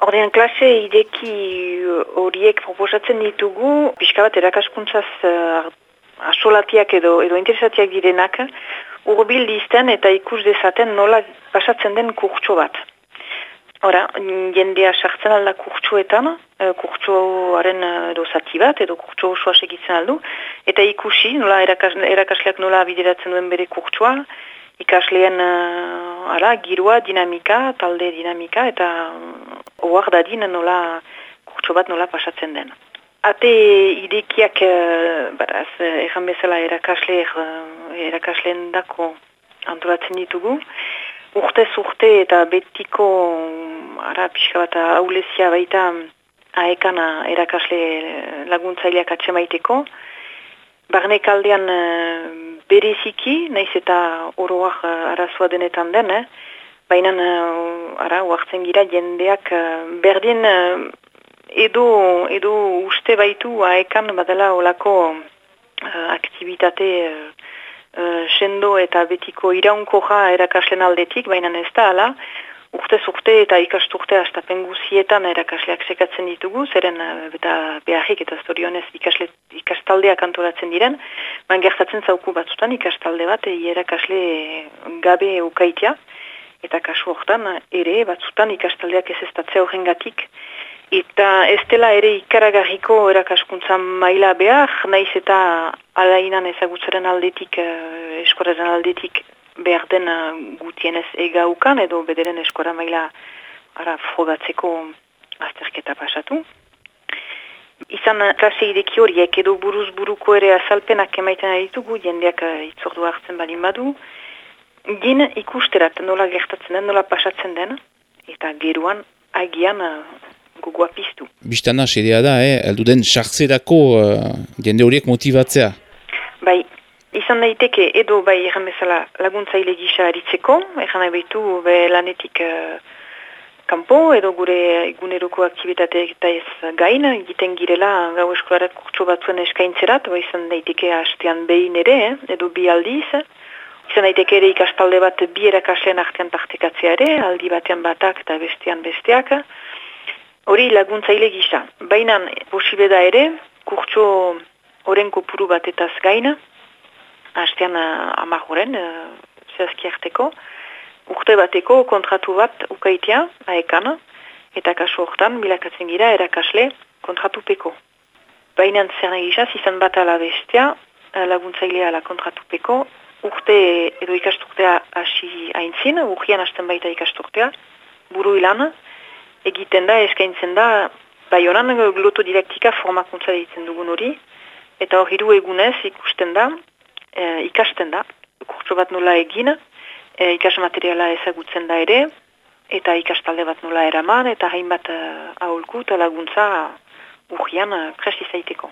Ordean klase ideki horiek proposatzen ditugu, pixka bat erakaskuntzaz uh, asolatiak edo, edo interesatiak direnak, urbil dizten eta ikus dezaten nola pasatzen den kurtso bat. Ora, jendea sartzen alda kurtsuetan, uh, kurtsuaren edo zati bat, edo kurtsu osoa segitzen aldu, eta ikusi nola erakas, erakasleak nola bideratzen duen bere kurtsua, ikasleen uh, ara, girua, dinamika, talde dinamika, eta Oar dadin nola, kurtso bat nola pasatzen den. Ate idekiak, uh, baraz, erran bezala erakasle, uh, erakasleen dako antolatzen ditugu. Urtez urte eta betiko, ara, pixka bat aulezia baita, aekana erakasle laguntzaileak atxemaiteko. Barnek aldean uh, bereziki, naiz eta oroak arazoa denetan den, eh? Baina, uh, ara, uartzen gira, jendeak uh, berdin uh, edo, edo uste baitu haekan badala olako uh, aktivitate uh, sendo eta betiko iraunko ja erakaslen aldetik, baina ez da, ala, urte urte eta ikasturte astapen guzietan erakasleak sekatzen ditugu, zeren eta beharrik eta zorionez ikasle, ikastaldeak antolatzen diren, baina gertatzen zauku batzutan ikastalde bat erakasle gabe ukaitia, eta kasu hortan ere batzutan ikastaldeak ez ez tatzea horrengatik. Eta ez dela ere ikaragarriko erakaskuntza maila behar, naiz eta alainan ezagutzaren aldetik, uh, eskoraren aldetik behar den uh, gutienez egaukan edo bederen eskora maila ara frogatzeko azterketa pasatu. Izan klase ideki horiek edo buruz buruko ere azalpenak emaiten ditugu, jendeak uh, itzordu hartzen balin badu, Gin ikusterat nola gertatzen den, nola pasatzen den, eta geruan agian uh, gogoa piztu. Bistana, sedea da, eh? eldu den sartzerako uh, jende horiek motivatzea? Bai, izan daiteke edo bai erran bezala laguntzaile gisa aritzeko, erran nahi behitu be lanetik uh, kanpo edo gure eguneroko aktivitate eta ez gain, egiten girela gau eskolarat kurtso batzuen eskaintzerat, bai izan daiteke hastean behin ere, eh? edo bi aldiz, Izan daiteke ere ikastalde bat bi erakasleen artean partekatzea ere, aldi batean batak eta bestean besteak. Hori laguntzaile gisa. Baina posible da ere, kurtso oren kopuru batetaz gaina, hastean uh, amak horren, uh, zehazki arteko, urte bateko kontratu bat ukaitea, aekan, eta kasu hortan, bilakatzen gira erakasle kontratupeko. Baina zer nahi izan bat ala bestea, laguntzailea la kontratupeko, urte edo ikasturtea hasi haintzin, urgian hasten baita ikasturtea, buru ilan, egiten da, eskaintzen da, bai honan glotodidaktika formakuntza ditzen dugun hori, eta hori du egunez ikusten da, e, ikasten da, kurtso bat nola egin, e, ikas materiala ezagutzen da ere, eta ikastalde bat nola eraman, eta hainbat uh, aholku eta laguntza urgian uh, presti zaiteko.